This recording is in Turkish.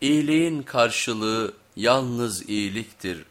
İyiliğin karşılığı yalnız iyiliktir.